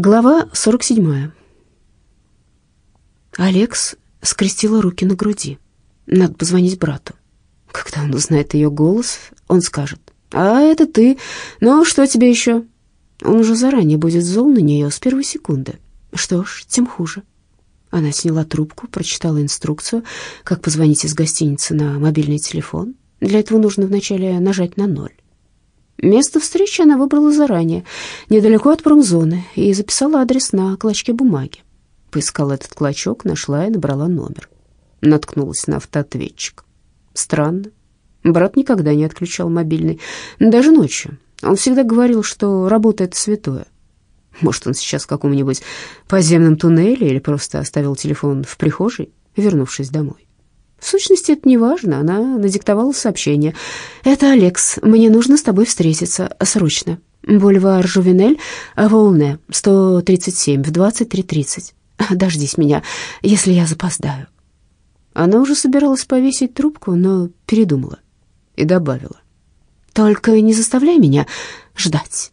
Глава 47. Алекс скрестила руки на груди. Надо позвонить брату. Когда он узнает ее голос, он скажет, «А это ты? Ну, что тебе еще?» Он уже заранее будет зол на нее с первой секунды. Что ж, тем хуже. Она сняла трубку, прочитала инструкцию, как позвонить из гостиницы на мобильный телефон. Для этого нужно вначале нажать на ноль. Место встречи она выбрала заранее, недалеко от промзоны, и записала адрес на клочке бумаги. Поискала этот клочок, нашла и набрала номер. Наткнулась на автоответчик. Странно. Брат никогда не отключал мобильный, даже ночью. Он всегда говорил, что работа — это святое. Может, он сейчас в каком-нибудь подземном туннеле или просто оставил телефон в прихожей, вернувшись домой. В сущности, это не важно. Она надиктовала сообщение. «Это Алекс. Мне нужно с тобой встретиться. Срочно. Бульвар Жувенель, Волне, 137, в 23.30. Дождись меня, если я запоздаю». Она уже собиралась повесить трубку, но передумала и добавила. «Только не заставляй меня ждать».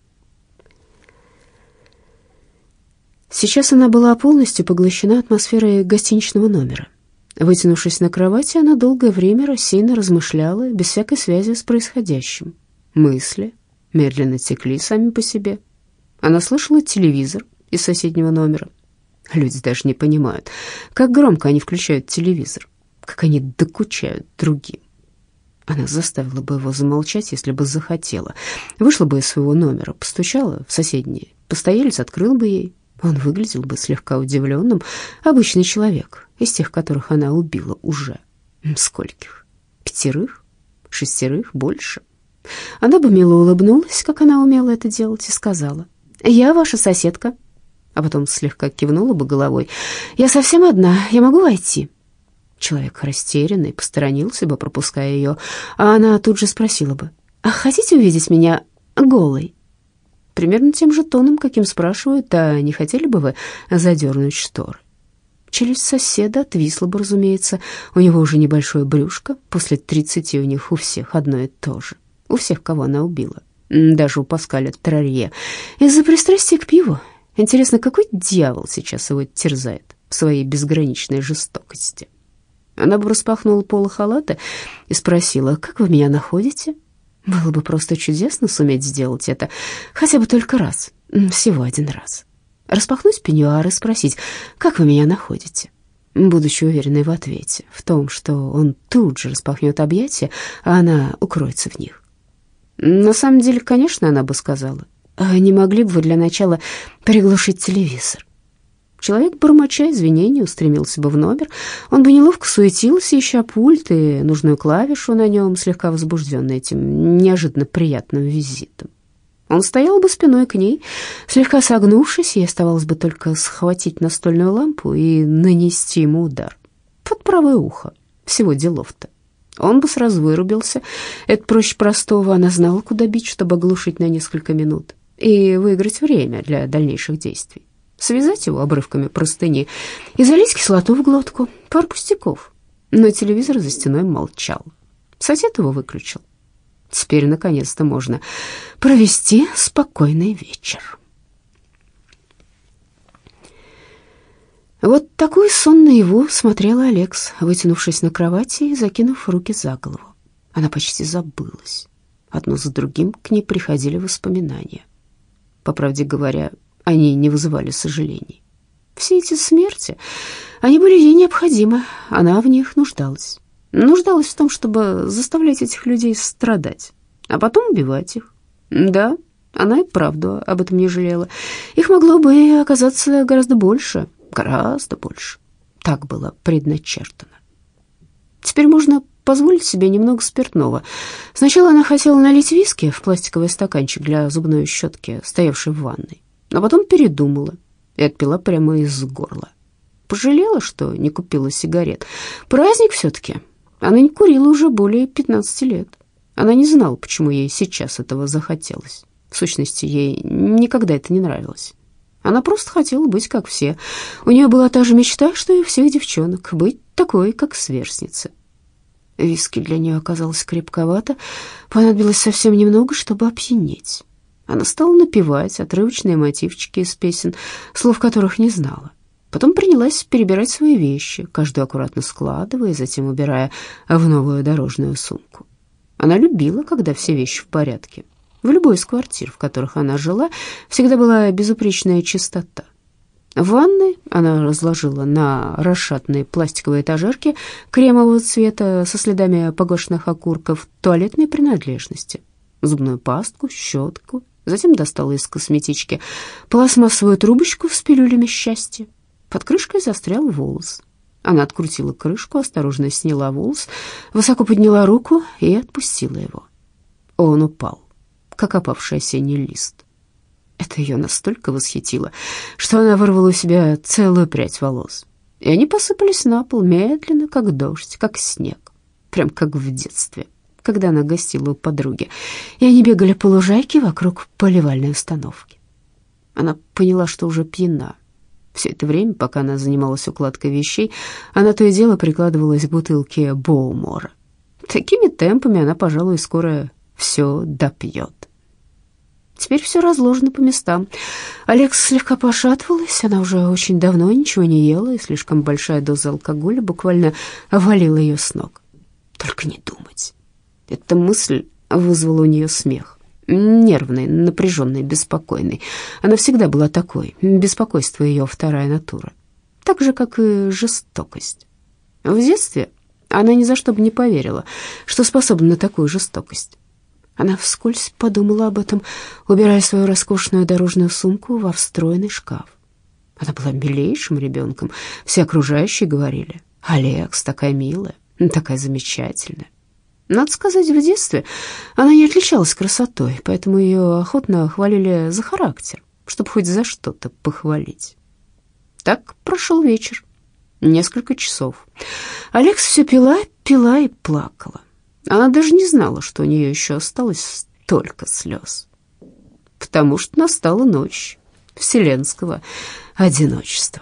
Сейчас она была полностью поглощена атмосферой гостиничного номера. Вытянувшись на кровати, она долгое время рассеянно размышляла, без всякой связи с происходящим. Мысли медленно текли сами по себе. Она слышала телевизор из соседнего номера. Люди даже не понимают, как громко они включают телевизор, как они докучают другим. Она заставила бы его замолчать, если бы захотела. Вышла бы из своего номера, постучала в соседний. Постоялец открыл бы ей. Он выглядел бы слегка удивленным. Обычный человек, из тех, которых она убила уже. Скольких? Пятерых? Шестерых? Больше? Она бы мило улыбнулась, как она умела это делать, и сказала, «Я ваша соседка». А потом слегка кивнула бы головой. «Я совсем одна, я могу войти?» Человек растерянный посторонился бы, пропуская ее, а она тут же спросила бы, «А хотите увидеть меня голой?» Примерно тем же тоном, каким спрашивают, «А не хотели бы вы задернуть шторы?» Челюсть соседа отвисла бы, разумеется. У него уже небольшое брюшко. После тридцати у них у всех одно и то же. У всех, кого она убила. Даже у Паскаля Трарье. Из-за пристрастия к пиву. Интересно, какой дьявол сейчас его терзает в своей безграничной жестокости? Она бы распахнула полы халата и спросила, «Как вы меня находите?» Было бы просто чудесно суметь сделать это хотя бы только раз, всего один раз распахнуть пеньюар и спросить, как вы меня находите, будучи уверенной в ответе, в том, что он тут же распахнет объятия, а она укроется в них. На самом деле, конечно, она бы сказала, «А не могли бы вы для начала приглушить телевизор? Человек, бормоча извинения, устремился бы в номер. Он бы неловко суетился, ища пульт и нужную клавишу на нем, слегка возбужденный этим неожиданно приятным визитом. Он стоял бы спиной к ней, слегка согнувшись, и оставалось бы только схватить настольную лампу и нанести ему удар. Под правое ухо. Всего делов-то. Он бы сразу вырубился. Это проще простого. Она знала, куда бить, чтобы оглушить на несколько минут и выиграть время для дальнейших действий. Связать его обрывками простыни и залить кислоту в глотку. Пар пустяков. Но телевизор за стеной молчал. Сосед его выключил. Теперь, наконец-то, можно провести спокойный вечер. Вот такой сон наяву смотрела Алекс, вытянувшись на кровати и закинув руки за голову. Она почти забылась. Одно за другим к ней приходили воспоминания. По правде говоря, они не вызывали сожалений. Все эти смерти, они были ей необходимы, она в них нуждалась нуждалась в том, чтобы заставлять этих людей страдать, а потом убивать их. Да, она и правду об этом не жалела. Их могло бы оказаться гораздо больше, гораздо больше. Так было предначертано. Теперь можно позволить себе немного спиртного. Сначала она хотела налить виски в пластиковый стаканчик для зубной щетки, стоявший в ванной, но потом передумала и отпила прямо из горла. Пожалела, что не купила сигарет. Праздник все-таки, она не курила уже более 15 лет. Она не знала, почему ей сейчас этого захотелось. В сущности, ей никогда это не нравилось. Она просто хотела быть как все. У нее была та же мечта, что и у всех девчонок, быть такой, как сверстница. Виски для нее оказалось крепковато, понадобилось совсем немного, чтобы опьянеть. Она стала напевать отрывочные мотивчики из песен, слов которых не знала. Потом принялась перебирать свои вещи, каждую аккуратно складывая, затем убирая в новую дорожную сумку. Она любила, когда все вещи в порядке. В любой из квартир, в которых она жила, всегда была безупречная чистота. В ванной она разложила на расшатные пластиковые этажерки кремового цвета со следами погашенных окурков туалетной принадлежности, зубную пастку, щетку, затем достала из косметички пластмассовую трубочку с пилюлями счастья. Под крышкой застрял волос. Она открутила крышку, осторожно сняла волос, высоко подняла руку и отпустила его. Он упал, как опавший осенний лист. Это ее настолько восхитило, что она вырвала у себя целую прядь волос. И они посыпались на пол медленно, как дождь, как снег, прям как в детстве, когда она гостила у подруги, и они бегали по лужайке вокруг поливальной установки. Она поняла, что уже пьяна. Все это время, пока она занималась укладкой вещей, она то и дело прикладывалась к бутылке Боумора. Такими темпами она, пожалуй, скоро все допьет. Теперь все разложено по местам. Алекс слегка пошатывалась, она уже очень давно ничего не ела, и слишком большая доза алкоголя буквально валила ее с ног. Только не думать. Эта мысль вызвала у нее смех. Нервный, напряженный, беспокойный. Она всегда была такой. Беспокойство ее вторая натура. Так же, как и жестокость. В детстве она ни за что бы не поверила, что способна на такую жестокость. Она вскользь подумала об этом, убирая свою роскошную дорожную сумку во встроенный шкаф. Она была милейшим ребенком. Все окружающие говорили, «Алекс, такая милая, такая замечательная». Надо сказать, в детстве она не отличалась красотой, поэтому ее охотно хвалили за характер, чтобы хоть за что-то похвалить. Так прошел вечер, несколько часов. Алекс все пила, пила и плакала. Она даже не знала, что у нее еще осталось столько слез. Потому что настала ночь вселенского одиночества.